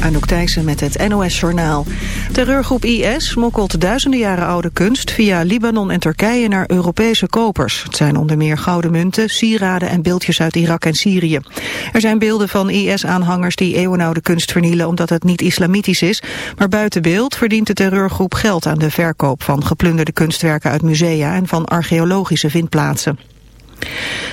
Anouk Thijssen met het NOS-journaal. Terreurgroep IS smokkelt duizenden jaren oude kunst via Libanon en Turkije naar Europese kopers. Het zijn onder meer gouden munten, sieraden en beeldjes uit Irak en Syrië. Er zijn beelden van IS-aanhangers die eeuwenoude kunst vernielen omdat het niet islamitisch is. Maar buiten beeld verdient de terreurgroep geld aan de verkoop van geplunderde kunstwerken uit musea en van archeologische vindplaatsen.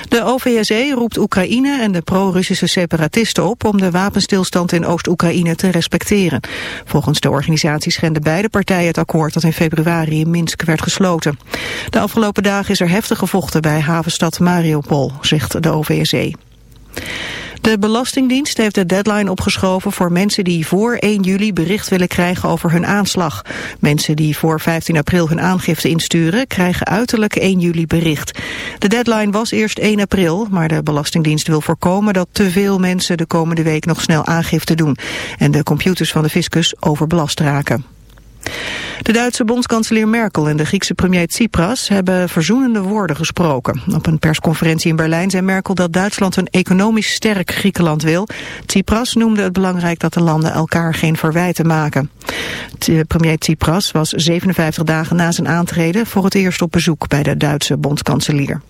De OVSE roept Oekraïne en de pro-Russische separatisten op om de wapenstilstand in Oost-Oekraïne te respecteren. Volgens de organisatie schenden beide partijen het akkoord dat in februari in Minsk werd gesloten. De afgelopen dagen is er heftig gevochten bij havenstad Mariupol, zegt de OVSE. De Belastingdienst heeft de deadline opgeschoven voor mensen die voor 1 juli bericht willen krijgen over hun aanslag. Mensen die voor 15 april hun aangifte insturen krijgen uiterlijk 1 juli bericht. De deadline was eerst 1 april, maar de Belastingdienst wil voorkomen dat te veel mensen de komende week nog snel aangifte doen en de computers van de fiscus overbelast raken. De Duitse bondskanselier Merkel en de Griekse premier Tsipras hebben verzoenende woorden gesproken. Op een persconferentie in Berlijn zei Merkel dat Duitsland een economisch sterk Griekenland wil. Tsipras noemde het belangrijk dat de landen elkaar geen verwijten maken. Premier Tsipras was 57 dagen na zijn aantreden voor het eerst op bezoek bij de Duitse bondskanselier.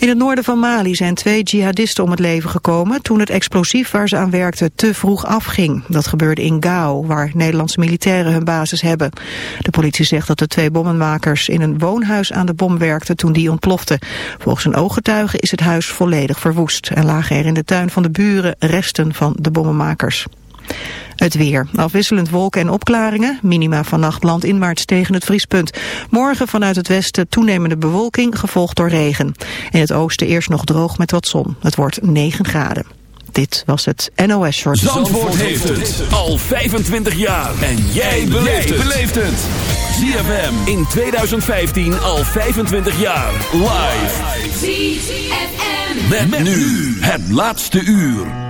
In het noorden van Mali zijn twee jihadisten om het leven gekomen toen het explosief waar ze aan werkten te vroeg afging. Dat gebeurde in Gao, waar Nederlandse militairen hun basis hebben. De politie zegt dat de twee bommenmakers in een woonhuis aan de bom werkten toen die ontplofte. Volgens een ooggetuige is het huis volledig verwoest en lagen er in de tuin van de buren resten van de bommenmakers. Het weer. Afwisselend wolken en opklaringen. Minima vannacht landinwaarts tegen het vriespunt. Morgen vanuit het westen toenemende bewolking, gevolgd door regen. In het oosten eerst nog droog met wat zon. Het wordt 9 graden. Dit was het NOS Short. Zandvoort, heeft het al 25 jaar. En jij beleeft het. ZFM in 2015 al 25 jaar. Live. ZFM. met nu het laatste uur.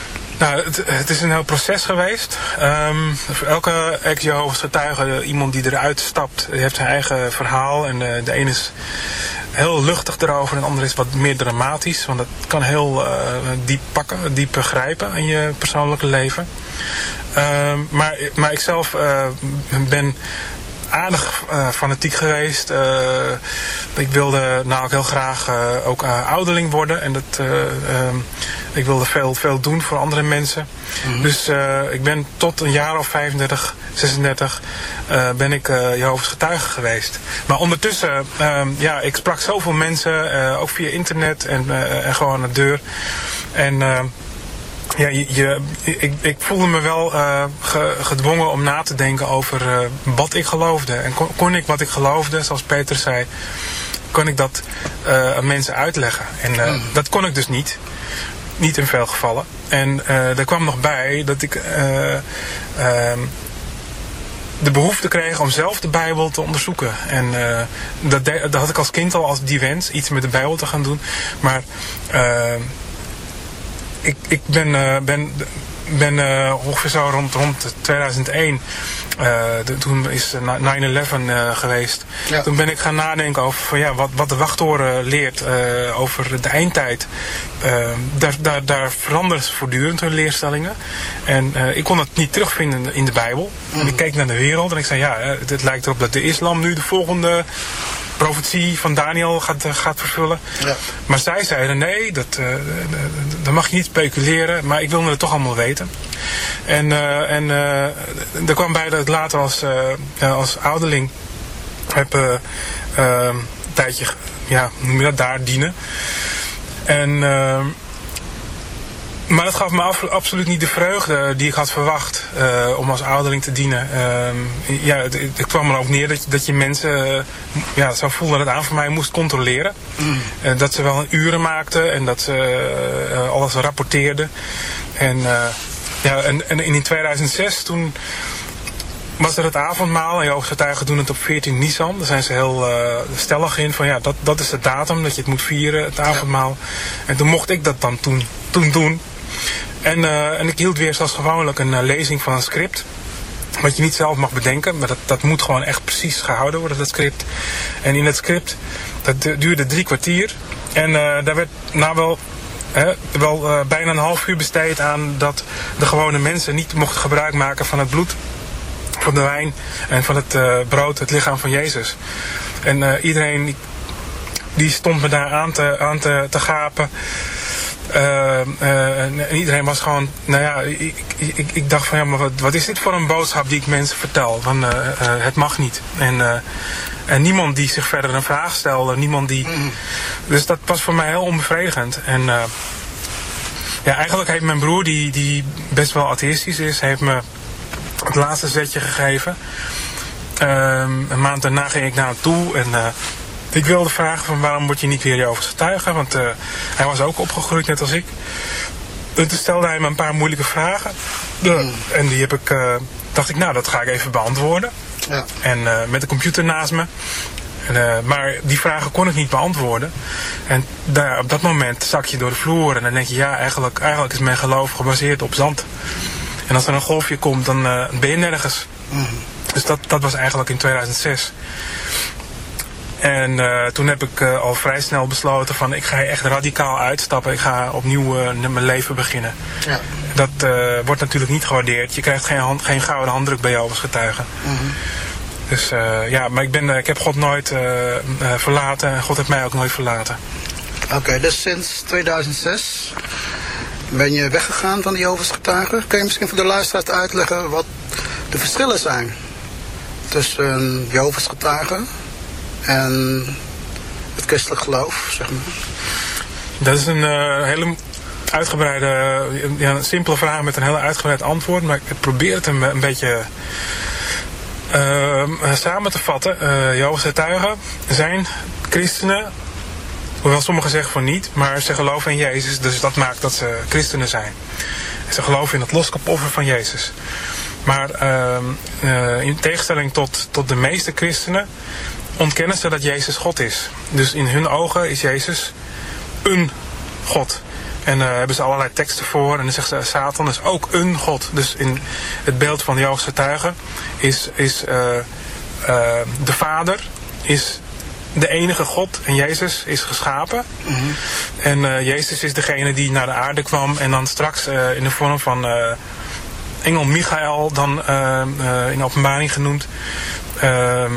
Nou, het, is een heel proces geweest. Um, voor elke ex-Jehovah's getuige, iemand die eruit stapt, heeft zijn eigen verhaal. En uh, de ene is heel luchtig erover en de andere is wat meer dramatisch. Want dat kan heel uh, diep pakken, diep begrijpen in je persoonlijke leven. Um, maar, maar ik zelf uh, ben aardig fanatiek geweest. Ik wilde nou ook heel graag ook ouderling worden. En dat, ik wilde veel, veel doen voor andere mensen. Mm -hmm. Dus ik ben tot een jaar of 35, 36 ben ik Jehovah's getuige geweest. Maar ondertussen, ja, ik sprak zoveel mensen, ook via internet en, en gewoon aan de deur. En ja, je, je, ik, ik voelde me wel uh, ge, gedwongen om na te denken over uh, wat ik geloofde. En kon, kon, ik wat ik geloofde, zoals Peter zei, kan ik dat aan mensen uitleggen. En mm. dat kon ik dus niet. Niet in veel gevallen. En er kwam nog bij dat ik ehm, de behoefte kreeg om zelf de Bijbel te onderzoeken. En dat, dat, had ik als kind al als die wens, iets met de Bijbel te gaan doen. Maar ik, ik ben, ben ben uh, ongeveer zo rond, rond 2001, uh, de, toen is 9-11 uh, geweest. Ja. Toen ben ik gaan nadenken over van, ja, wat, wat de wachttoren leert over de eindtijd. daar, daar, daar veranderen ze voortdurend hun leerstellingen. En ik kon het niet terugvinden in de Bijbel. Mm. En ik keek naar de wereld en ik zei, ja, het lijkt erop dat de islam nu de volgende profetie van Daniel gaat, eh, gaat vervullen. Ja. Maar zij zeiden nee, dat, uh, dat mag je niet speculeren, maar ik wilde het toch allemaal weten. En, uh, en uh, er kwam bij dat ik later als, als ouderling heb een tijdje, ja, noem je dat, daar dienen. En maar dat gaf me absoluut niet de vreugde die ik had verwacht uh, om als ouderling te dienen. Uh, ja, het, het, kwam er ook neer dat, dat je mensen, uh, ja, zo voelde het aan voor mij, moest controleren. Mm. Uh, dat ze wel uren maakten en dat ze alles rapporteerden. En, ja, en, en in 2006 toen was er het avondmaal en Jehovah's getuigen doen het op 14 Nisan. Daar zijn ze heel stellig in van ja, dat, dat is de datum dat je het moet vieren, het avondmaal. En toen mocht ik dat dan toen, toen doen. En, uh, en ik hield weer zoals gewoonlijk een uh, lezing van een script. Wat je niet zelf mag bedenken, maar dat, dat moet gewoon echt precies gehouden worden, dat script. En in het script, dat duurde drie kwartier. En uh, daar werd nou wel, wel bijna een half uur besteed aan dat de gewone mensen niet mochten gebruik maken van het bloed, van de wijn en van het brood, het lichaam van Jezus. En iedereen die stond me daar aan te, aan te, te gapen. Uh, en iedereen was gewoon, nou ja, ik, ik, ik dacht van ja, maar wat, wat, is dit voor een boodschap die ik mensen vertel? Van uh, het mag niet. En, en niemand die zich verder een vraag stelde, niemand die. Mm. Dus dat was voor mij heel onbevredigend. En ja, eigenlijk heeft mijn broer, die, die best wel atheïstisch is, heeft me het laatste zetje gegeven. Ehm, een maand daarna ging ik naar hem toe en ik wilde vragen van waarom word je niet weer Jehovah's getuige? Want uh, hij was ook opgegroeid net als ik. En toen stelde hij me een paar moeilijke vragen. Mm. En die heb ik, uh, dacht ik, nou dat ga ik even beantwoorden. Ja. En uh, met de computer naast me. En, maar die vragen kon ik niet beantwoorden. En daar, op dat moment zak je door de vloer en dan denk je, ja, eigenlijk, eigenlijk is mijn geloof gebaseerd op zand. En als er een golfje komt, dan ben je nergens. Mm. Dus dat, dat was eigenlijk in 2006. En uh, toen heb ik uh, al vrij snel besloten van ik ga echt radicaal uitstappen. Ik ga opnieuw uh, mijn leven beginnen. Ja. Dat wordt natuurlijk niet gewaardeerd. Je krijgt geen, hand, geen gouden handdruk bij jou als getuige. Mm -hmm. Dus ja, maar ik, ben, ik heb God nooit verlaten en God heeft mij ook nooit verlaten. Oké, dus sinds 2006 ben je weggegaan van Jehovah's getuigen. Kun je misschien voor de luisteraars uitleggen wat de verschillen zijn tussen Jehovah's getuigen en het christelijk geloof, zeg maar? Dat is een uh, hele uitgebreide, ja, een simpele vraag met een heel uitgebreid antwoord. Maar ik probeer het een, een beetje uh, samen te vatten. Uh, Jehovah's getuigen zijn christenen, hoewel sommigen zeggen van niet, maar ze geloven in Jezus. Dus dat maakt dat ze christenen zijn. Ze geloven in het loskapoffer van Jezus. Maar uh, in tegenstelling tot, tot de meeste christenen ontkennen ze dat Jezus God is. Dus in hun ogen is Jezus een God. En daar uh, hebben ze allerlei teksten voor. En dan zegt ze, Satan is ook een God. Dus in het beeld van Joodse getuigen is, is uh, uh, de Vader is de enige God en Jezus is geschapen. Mm -hmm. En Jezus is degene die naar de aarde kwam en dan straks in de vorm van engel Michael, dan in openbaring genoemd, ehm,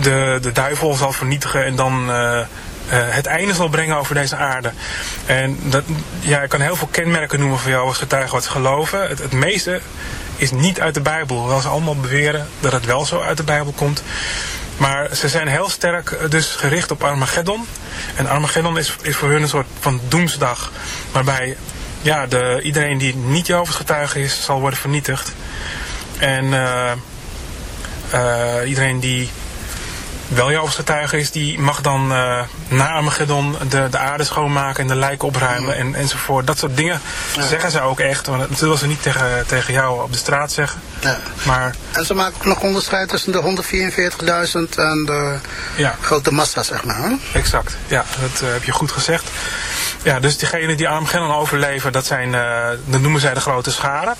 de, de duivel zal vernietigen en dan uh, uh, het einde zal brengen over deze aarde. En dat, ja, ik kan heel veel kenmerken noemen van jou als getuige wat ze geloven. Het, het meeste is niet uit de Bijbel, hoewel ze allemaal beweren dat het wel zo uit de Bijbel komt. Maar ze zijn heel sterk eh, dus gericht op Armageddon. En Armageddon is, is voor hun een soort van doemsdag. Waarbij ja, de, iedereen die niet Jehovah's getuige is, zal worden vernietigd. En iedereen die wel Jehovah's is, die mag dan uh, na Armageddon de, de aarde schoonmaken en de lijken opruimen en, enzovoort. Dat soort dingen zeggen ze ook echt. Want dat zullen ze niet tegen, tegen jou op de straat zeggen. Ja. Maar, en ze maken ook nog onderscheid tussen de 144.000 en de ja. grote massa, zeg maar. Hè? Exact, ja, dat uh, heb je goed gezegd. Ja, dus diegenen die Armageddon overleven, dat, zijn, uh, dat noemen zij de grote scharen.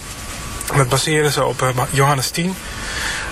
Dat baseren ze op Johannes 10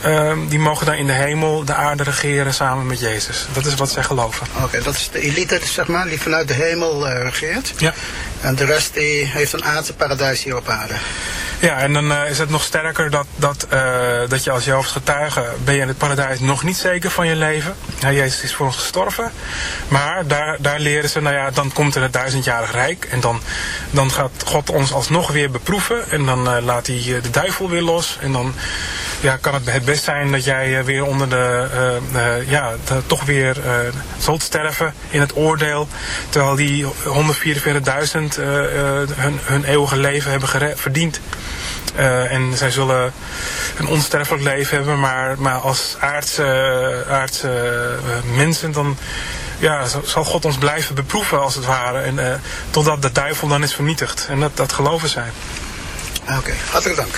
Ehm, die mogen dan in de hemel de aarde regeren samen met Jezus. Dat is wat zij geloven. Oké, dat is de elite, zeg maar, die vanuit de hemel uh, regeert. Ja. En de rest die heeft een aardse paradijs hier op aarde. Ja, en dan uh, is het nog sterker dat, dat, uh, dat je als Jehovah's getuige ben je in het paradijs nog niet zeker van je leven. Jezus is voor ons gestorven. Maar daar, daar leren ze, nou ja, dan komt er het duizendjarig rijk. En dan, dan gaat God ons alsnog weer beproeven. En dan laat hij de duivel weer los. En dan ja, kan het het best zijn dat jij weer onder de, ja, toch weer zult sterven in het oordeel. Terwijl die 144.000 hun, hun eeuwige leven hebben verdiend. Uh, en zij zullen een onsterfelijk leven hebben, maar, maar als aardse, aardse mensen dan ja, zal God ons blijven beproeven als het ware. En, totdat de duivel dan is vernietigd. En dat, dat geloven zij. Oké, hartelijk dank.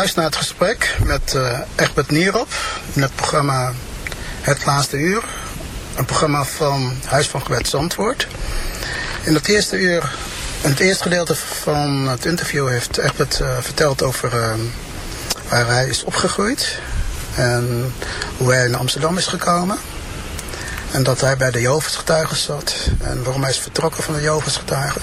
Luistert naar het gesprek met uh, Egbert Nierop in het programma Het Laatste Uur. Een programma van Huis van Gewet Zandvoort. In het eerste uur, in het eerste gedeelte van het interview heeft Egbert uh, verteld over uh, waar hij is opgegroeid. En hoe hij naar Amsterdam is gekomen. En dat hij bij de Jehovah's getuigen zat. En waarom hij is vertrokken van de Jehovah's getuigen.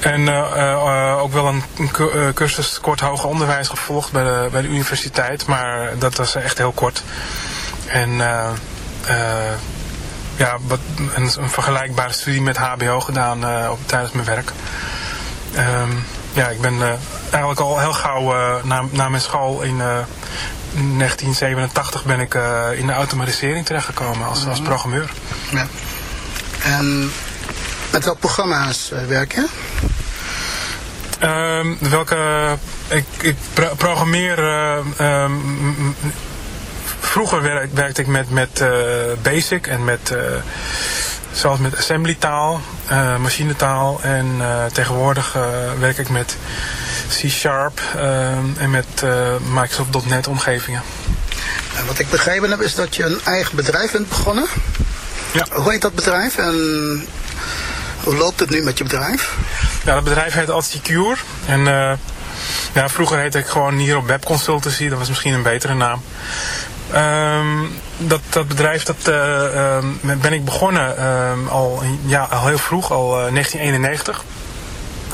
En uh, uh, ook wel een, een cursus kort hoger onderwijs gevolgd bij de, bij de universiteit. Maar dat was echt heel kort. En uh, ja, wat, een, een, vergelijkbare studie met hbo gedaan op, tijdens mijn werk. Um, ja, ik ben eigenlijk al heel gauw na, na mijn school in 1987 ben ik in de automatisering terechtgekomen als, als programmeur. Ja. En met welke programma's werk je? Um, welke, ik, ik programmeer, uh, um, vroeger werk, werkte ik met, met uh, Basic en met, zelfs met assembly taal, uh, machinetaal en tegenwoordig werk ik met C-Sharp en met Microsoft.NET omgevingen. En wat ik begrepen heb is dat je een eigen bedrijf bent begonnen. Ja. Hoe heet dat bedrijf en hoe loopt het nu met je bedrijf? Ja, dat bedrijf heet Altsecure. En uh, ja, vroeger heette ik gewoon hier op Web Consultancy. Dat was misschien een betere naam. Um, dat, dat bedrijf dat, uh, ben ik begonnen um, al, ja, al heel vroeg, al 1991.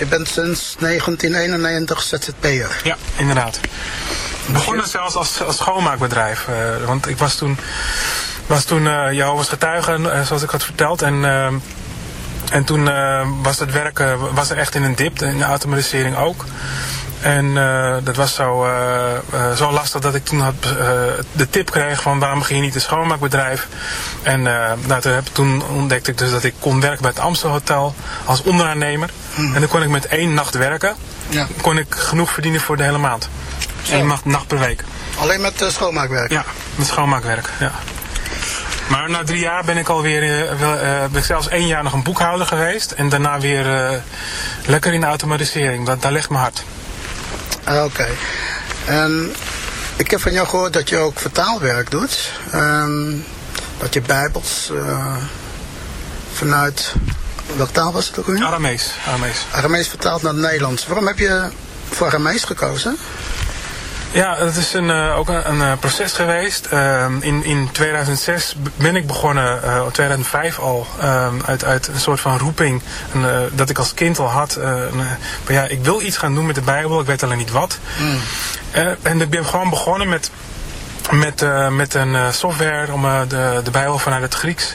Je bent sinds 1991 ZZP'er? Ja, inderdaad. Begonnen zelfs als, als schoonmaakbedrijf. Uh, want ik was toen, was toen uh, Jehovah's getuige, uh, zoals ik had verteld. En, en toen was het werk was er echt in een dip, in de automatisering ook. En dat was zo, zo lastig dat ik toen had, de tip kreeg van waarom begin je niet een schoonmaakbedrijf. En nou, toen, heb, toen ontdekte ik dus dat ik kon werken bij het Amstel Hotel als onderaannemer. En dan kon ik met één nacht werken. Ja. kon ik genoeg verdienen voor de hele maand. Zo. Eén nacht, nacht per week. Alleen met schoonmaakwerk? Ja, met schoonmaakwerk, ja. Maar na drie jaar ben ik alweer, uh, ben ik zelfs één jaar nog een boekhouder geweest. En daarna weer lekker in de automatisering. Dat, daar ligt mijn hart. Ah, oké. Okay. En ik heb van jou gehoord dat je ook vertaalwerk doet. Um, dat je bijbels uh, vanuit... Welke taal was het ook weer? Aramees. Aramees. Aramees vertaald naar het Nederlands. Waarom heb je voor Aramees gekozen? Ja, het is een, uh, ook een, een, proces geweest. Uh, in, in 2006 ben ik begonnen, uh, in 2005 al, ehm, uit, uit een soort van roeping een, dat ik als kind al had. maar ja, ik wil iets gaan doen met de Bijbel, ik weet alleen niet wat. Mm. en ik ben gewoon begonnen met, met, met een software om de, de Bijbel vanuit het Grieks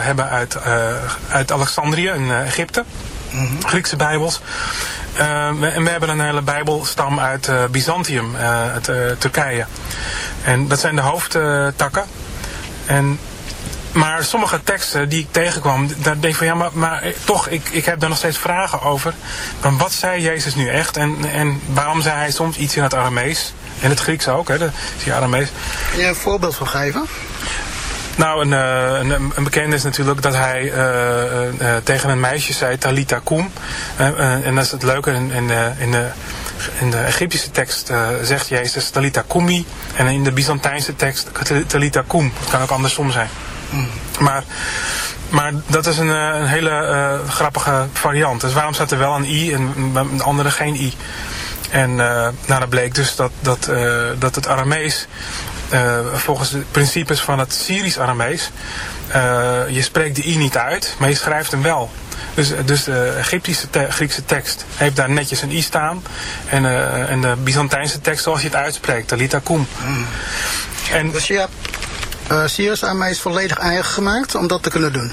hebben uit, uh, uit Alexandrië in uh, Egypte. -hmm. Griekse bijbels. en we hebben een hele bijbelstam uit Byzantium, uit Turkije. En dat zijn de hoofdtakken. En maar sommige teksten die ik tegenkwam, daar denk ik van ja, maar, maar toch, ik, ik heb daar nog steeds vragen over. Van wat zei Jezus nu echt en, en waarom zei hij soms iets in het Aramees? En het Grieks ook, hè, de, die Aramees. Kun je een voorbeeld van geven? Nou, een, een, een, bekende is natuurlijk dat hij uh, uh, tegen een meisje zei, Talita Kum. Uh, en dat is het leuke, in, in, de, in, de, in de Egyptische tekst zegt Jezus Talita Kumi. En in de Byzantijnse tekst Talita Kum. Het kan ook andersom zijn. Maar, maar dat is een, eh, een hele grappige variant. Dus waarom staat er wel een i en de andere geen i? En uh, nou, dat bleek dus dat, dat, uh, dat het Aramees, volgens de principes van het Syrisch-Aramees, je spreekt de i niet uit, maar je schrijft hem wel. Dus, dus de Egyptische te Griekse tekst heeft daar netjes een i staan. En, en de Byzantijnse tekst zoals je het uitspreekt, Talita Kum. Mm. En, dus je hebt uh, Sirius aan mij is volledig eigen gemaakt om dat te kunnen doen.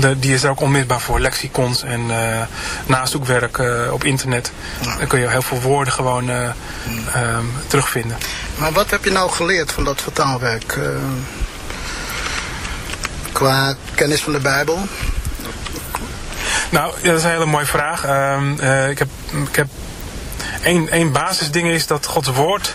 de, die is er ook onmisbaar voor. Lexicons en uh, nazoekwerk uh, op internet. Dan kun je heel veel woorden gewoon uh, um, terugvinden. Maar wat heb je nou geleerd van dat vertaalwerk? qua kennis van de Bijbel? Nou, ja, dat is een hele mooie vraag. Um, ik heb, ik heb één, één basisding is dat Gods woord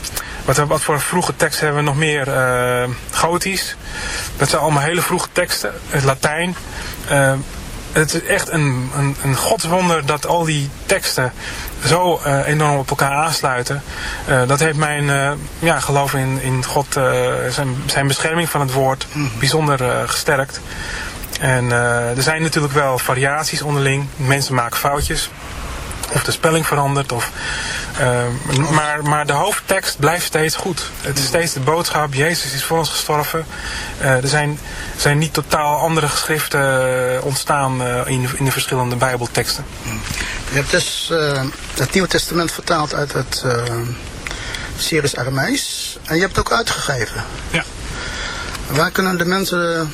wat, wat voor vroege teksten hebben we nog meer? Uh, Gotisch. Dat zijn allemaal hele vroege teksten. Het Latijn. Uh, het is echt een, een, een godswonder dat al die teksten zo uh, enorm op elkaar aansluiten. Uh, dat heeft mijn uh, ja, geloof in, in God, zijn, zijn bescherming van het woord, mhm. bijzonder gesterkt. En er zijn natuurlijk wel variaties onderling. Mensen maken foutjes of de spelling verandert. Of, uh, maar, maar de hoofdtekst blijft steeds goed. Het is steeds de boodschap, Jezus is voor ons gestorven. Uh, er zijn, zijn niet totaal andere geschriften eh, ontstaan uh, in, in de verschillende bijbelteksten. Je hebt dus het Nieuwe Testament vertaald uit het Syrisch Aramees. En je hebt het ook uitgegeven. Ja. Waar kunnen de mensen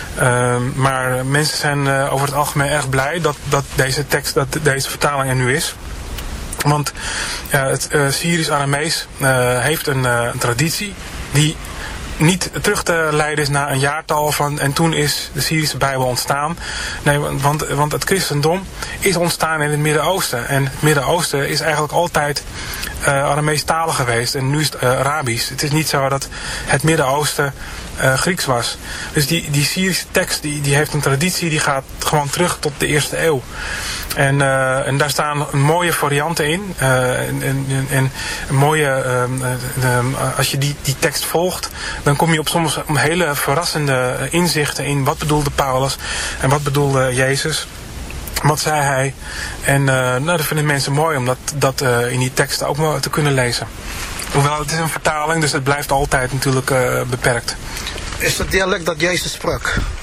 Ehm, maar mensen zijn uh, over het algemeen erg blij dat, dat deze tekst, dat deze vertaling er nu is. Want het uh, Syrisch-Aramees uh, heeft een, een, traditie die niet terug te leiden is naar een jaartal van en toen is de Syrische Bijbel ontstaan. Nee, want, want het christendom is ontstaan in het Midden-Oosten. En het Midden-Oosten is eigenlijk altijd uh, Aramees talen geweest en nu is het uh, Arabisch. Het is niet zo dat het Midden-Oosten uh, Grieks was. Dus die, die Syrische tekst die, die heeft een traditie die gaat gewoon terug tot de eerste eeuw. En, en daar staan mooie varianten in. En, en, en mooie, uh, als je die, die tekst volgt, dan kom je op soms hele verrassende inzichten in wat bedoelde Paulus en wat bedoelde Jezus. Wat zei hij? En nou, dat vinden mensen mooi om dat, dat in die teksten ook te kunnen lezen. hoewel het is een vertaling, dus het blijft altijd natuurlijk beperkt. Is het dialect dat Jezus sprak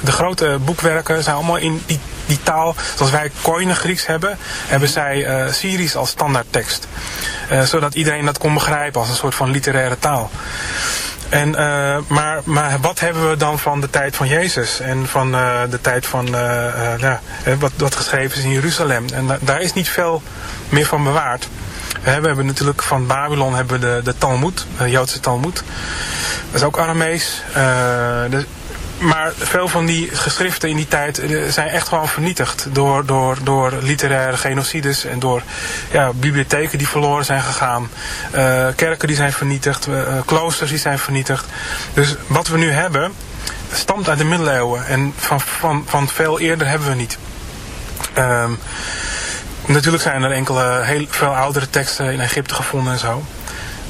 de grote boekwerken zijn allemaal in die, die taal, zoals wij Koine Grieks hebben, hebben zij uh, Syrisch als standaardtekst. Uh, zodat iedereen dat kon begrijpen als een soort van literaire taal. En, uh, maar, maar wat hebben we dan van de tijd van Jezus en van de tijd van ja, wat, wat geschreven is in Jeruzalem? En daar is niet veel meer van bewaard. We hebben natuurlijk van Babylon hebben de, de Talmud, de Joodse Talmud. Dat is ook Aramees. Maar veel van die geschriften in die tijd eh, zijn echt gewoon vernietigd door, door, door literaire genocides en door ja, bibliotheken die verloren zijn gegaan, uh, kerken die zijn vernietigd, uh, kloosters die zijn vernietigd. Dus wat we nu hebben stamt uit de middeleeuwen en van, van, van veel eerder hebben we niet. Um, natuurlijk zijn er enkele heel veel oudere teksten in Egypte gevonden en zo.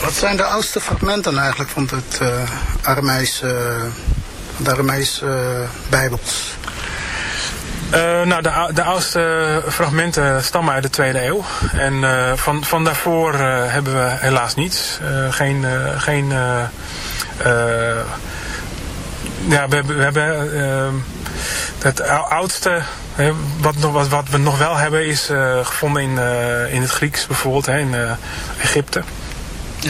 Wat zijn de oudste fragmenten eigenlijk van het uh, de Aramees uh, Bijbels? Uh, nou, de, de oudste fragmenten stammen uit de tweede eeuw. En van, van daarvoor hebben we helaas niets. geen. geen ja, we hebben. Het oudste. Wat, wat, wat we nog wel hebben is gevonden in, in het Grieks bijvoorbeeld, hè, in Egypte.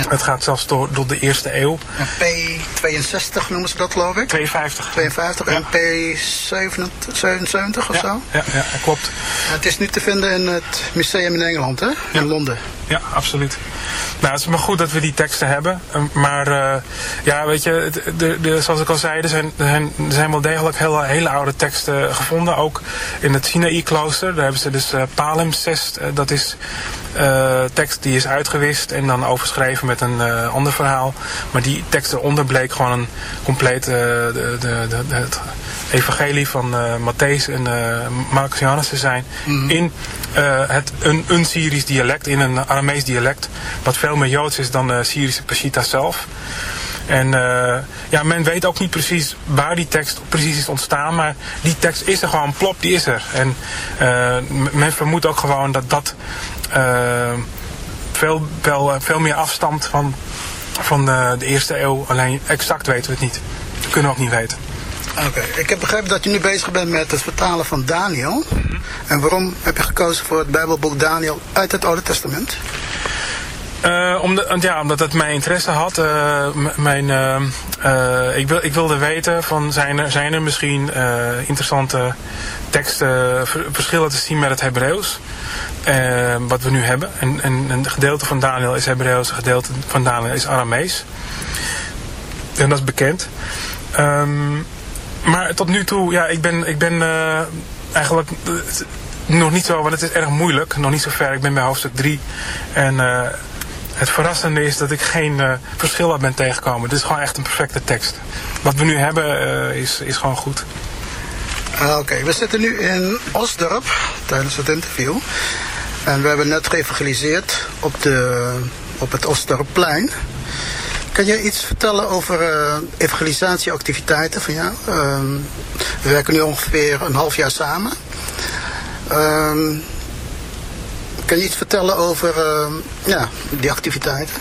Ja. Het gaat zelfs door, door de eerste eeuw. En P62 noemen ze dat geloof ik? 52. 52 en P77 of zo? Ja, ja, klopt. Het is nu te vinden in het museum in Engeland, hè? In Londen. Ja, absoluut. Nou, het is maar goed dat we die teksten hebben. Ehm, maar uh, ja, weet je, de, de, zoals ik al zei, er zijn, er zijn, wel degelijk hele, hele oude teksten gevonden. Ook in het Sinaï-klooster. Daar hebben ze dus uh, palimpsest. Uh, dat is tekst die is uitgewist en dan overschreven met een ander verhaal. Maar die tekst eronder bleek gewoon een compleet de, de, de, evangelie van Matthäus en Marcus Johannes te zijn. Mm -hmm. In het, een, een Syrisch dialect, in een Aramees dialect. Wat veel meer Joods is dan de Syrische Peshitta zelf. En uh, ja, men weet ook niet precies waar die tekst precies is ontstaan, maar die tekst is er gewoon, plop, die is er. En uh, men vermoedt ook gewoon dat dat uh, veel, wel, veel meer afstamt van, van de, de eerste eeuw. Alleen exact weten we het niet. Dat kunnen we ook niet weten. Oké, ik heb begrepen dat je nu bezig bent met het vertalen van Daniel. Mhm. En waarom heb je gekozen voor het Bijbelboek Daniel uit het Oude Testament? Uh, omdat, ja, omdat het mijn interesse had. Uh, mijn, uh, ik, wil, ik wilde weten van zijn er, zijn er misschien interessante teksten, verschillen te zien met het Hebreeuws. wat we nu hebben. En, en een gedeelte van Daniel is Hebreeuws, een gedeelte van Daniel is Aramees. En dat is bekend. Um, maar tot nu toe, ja, ik ben, ik ben eigenlijk nog niet zo, want het is erg moeilijk. Nog niet zo ver. Ik ben bij hoofdstuk 3. En het verrassende is dat ik geen verschil ben tegengekomen. Dit is gewoon echt een perfecte tekst. Wat we nu hebben is, is gewoon goed. Ah, oké, we zitten nu in Osdorp tijdens het interview. En we hebben net geëvangeliseerd op, de, op het Osdorpplein. Kan jij iets vertellen over uh, evangelisatieactiviteiten van jou? Uh, we werken nu ongeveer een half jaar samen. Uh, kan je iets vertellen over uh, ja, die activiteiten?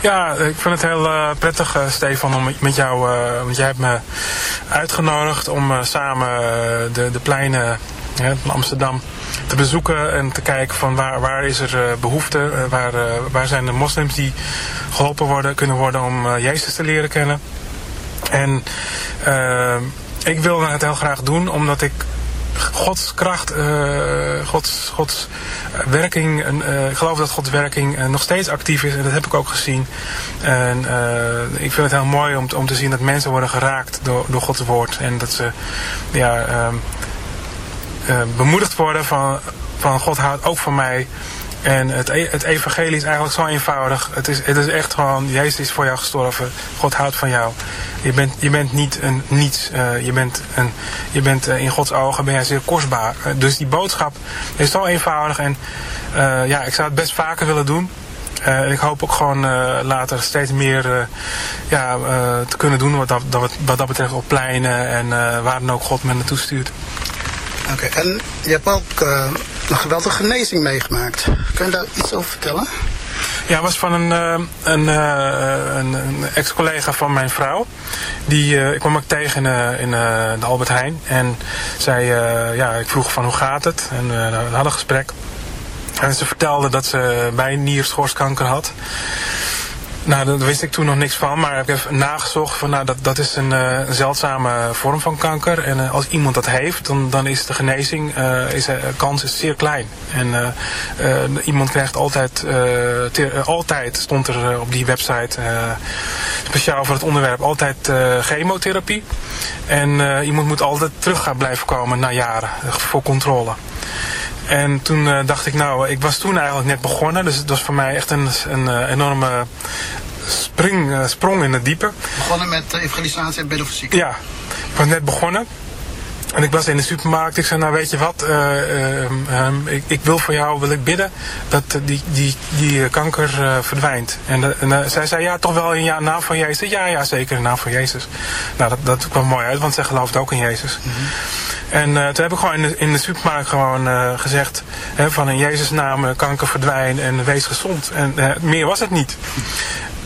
Ja, ik vind het heel uh, prettig, Stefan, om met jou, want jij hebt me uitgenodigd om samen de, de pleinen van Amsterdam te bezoeken en te kijken van waar, waar is er behoefte, waar, waar zijn de moslims die geholpen worden, kunnen worden om Jezus te leren kennen. En ik wilde het heel graag doen omdat ik Gods kracht, uh, Gods, Gods werking, uh, ik geloof dat Gods werking nog steeds actief is en dat heb ik ook gezien. En ik vind het heel mooi om, om te zien dat mensen worden geraakt door, door Gods woord en dat ze ja, bemoedigd worden van, van God houdt ook van mij. En het, e-, het evangelie is eigenlijk zo eenvoudig. Het is, het is echt gewoon, Jezus is voor jou gestorven. God houdt van jou. Je bent, je bent niet een niets. Uh, je bent, een, je bent uh, in Gods ogen ben jij zeer kostbaar. Uh, dus die boodschap is zo eenvoudig. En ja, ik zou het best vaker willen doen. ik hoop ook gewoon later steeds meer ja, te kunnen doen wat dat, wat dat betreft op pleinen en waar dan ook God me naartoe stuurt. Oké, en je hebt ook een geweldige genezing meegemaakt. Kun je daar iets over vertellen? Ja, was van een, eh, een, eh, een, een ex-collega van mijn vrouw. Die, uh, ik kwam ook tegen in, in de Albert Heijn. En zij, ja, ik vroeg van hoe gaat het? En we hadden een gesprek. En ze vertelde dat ze bij nierschoorskanker had. Nou, daar wist ik toen nog niks van, maar ik heb nagezocht van nou, dat, dat is een, uh, zeldzame vorm van kanker. En uh, als iemand dat heeft, dan, dan is de genezing, uh, is, kans is zeer klein. En iemand krijgt altijd, altijd stond er op die website, speciaal voor het onderwerp, altijd chemotherapie. En iemand moet altijd terug gaan blijven komen na jaren, voor controle. En toen dacht ik, nou, ik was toen eigenlijk net begonnen. Dus het was voor mij echt een, een enorme spring, uh, sprong in het diepe. Begonnen met evangelisatie en bidden voor Ja, ik was net begonnen. En ik was in de supermarkt. Ik zei, nou weet je wat, uh, um, ik, ik, wil voor jou wil ik bidden dat die, die, die kanker uh, verdwijnt. En, en zij zei, ja, toch wel in ja, naam van Jezus. Ja, ja, zeker in naam van Jezus. Nou, dat, dat kwam mooi uit, want zij gelooft ook in Jezus. Mm -hmm. En toen heb ik gewoon in de, in de supermarkt gewoon gezegd... Hè, van in Jezus naam kanker verdwijnt en wees gezond. En meer was het niet.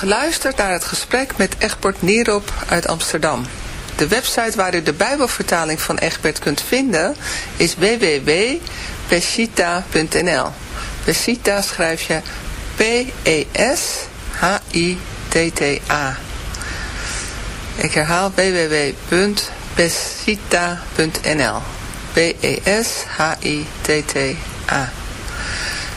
Geluisterd naar het gesprek met Egbert Nierop uit Amsterdam. De website waar u de Bijbelvertaling van Egbert kunt vinden is www.pesita.nl. Pesita schrijf je P-E-S-H-I-T-T-A. Ik herhaal www.pesita.nl. P-E-S-H-I-T-T-A.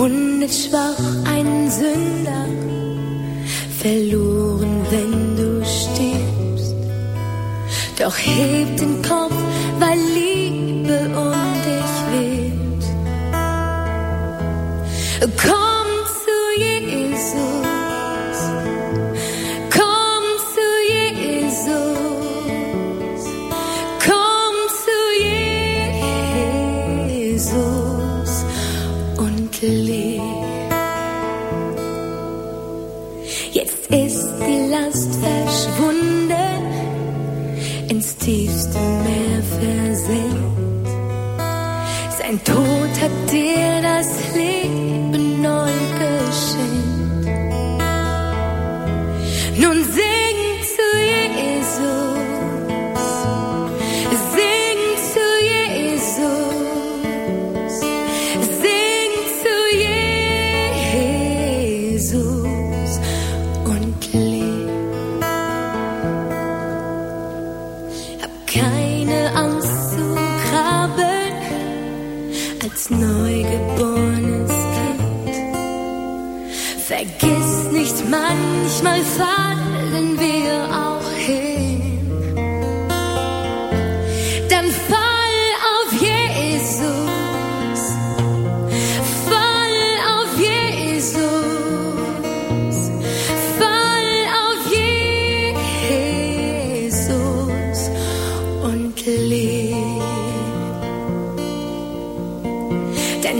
Verwundet schwach ein Sünder, verloren, wenn du stirbst. Doch heb den Kopf,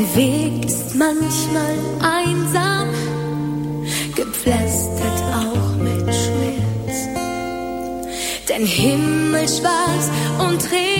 Dein Weg ist manchmal einsam, gepflastert auch mit Schmerz. Dein Himmel schwarz und Tränen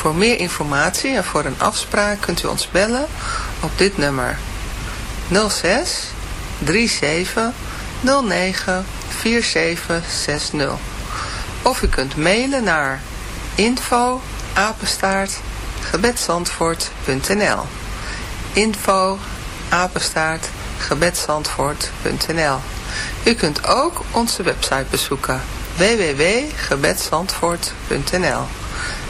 Voor meer informatie en voor een afspraak kunt u ons bellen op dit nummer. 06 37 09 4760. Of u kunt mailen naar info apenstaart gebedsandvoort.nl info apenstaart gebedsandvoort.nl U kunt ook onze website bezoeken www.gebedsandvoort.nl